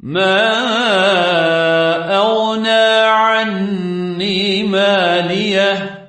ما أغنى عني ماليه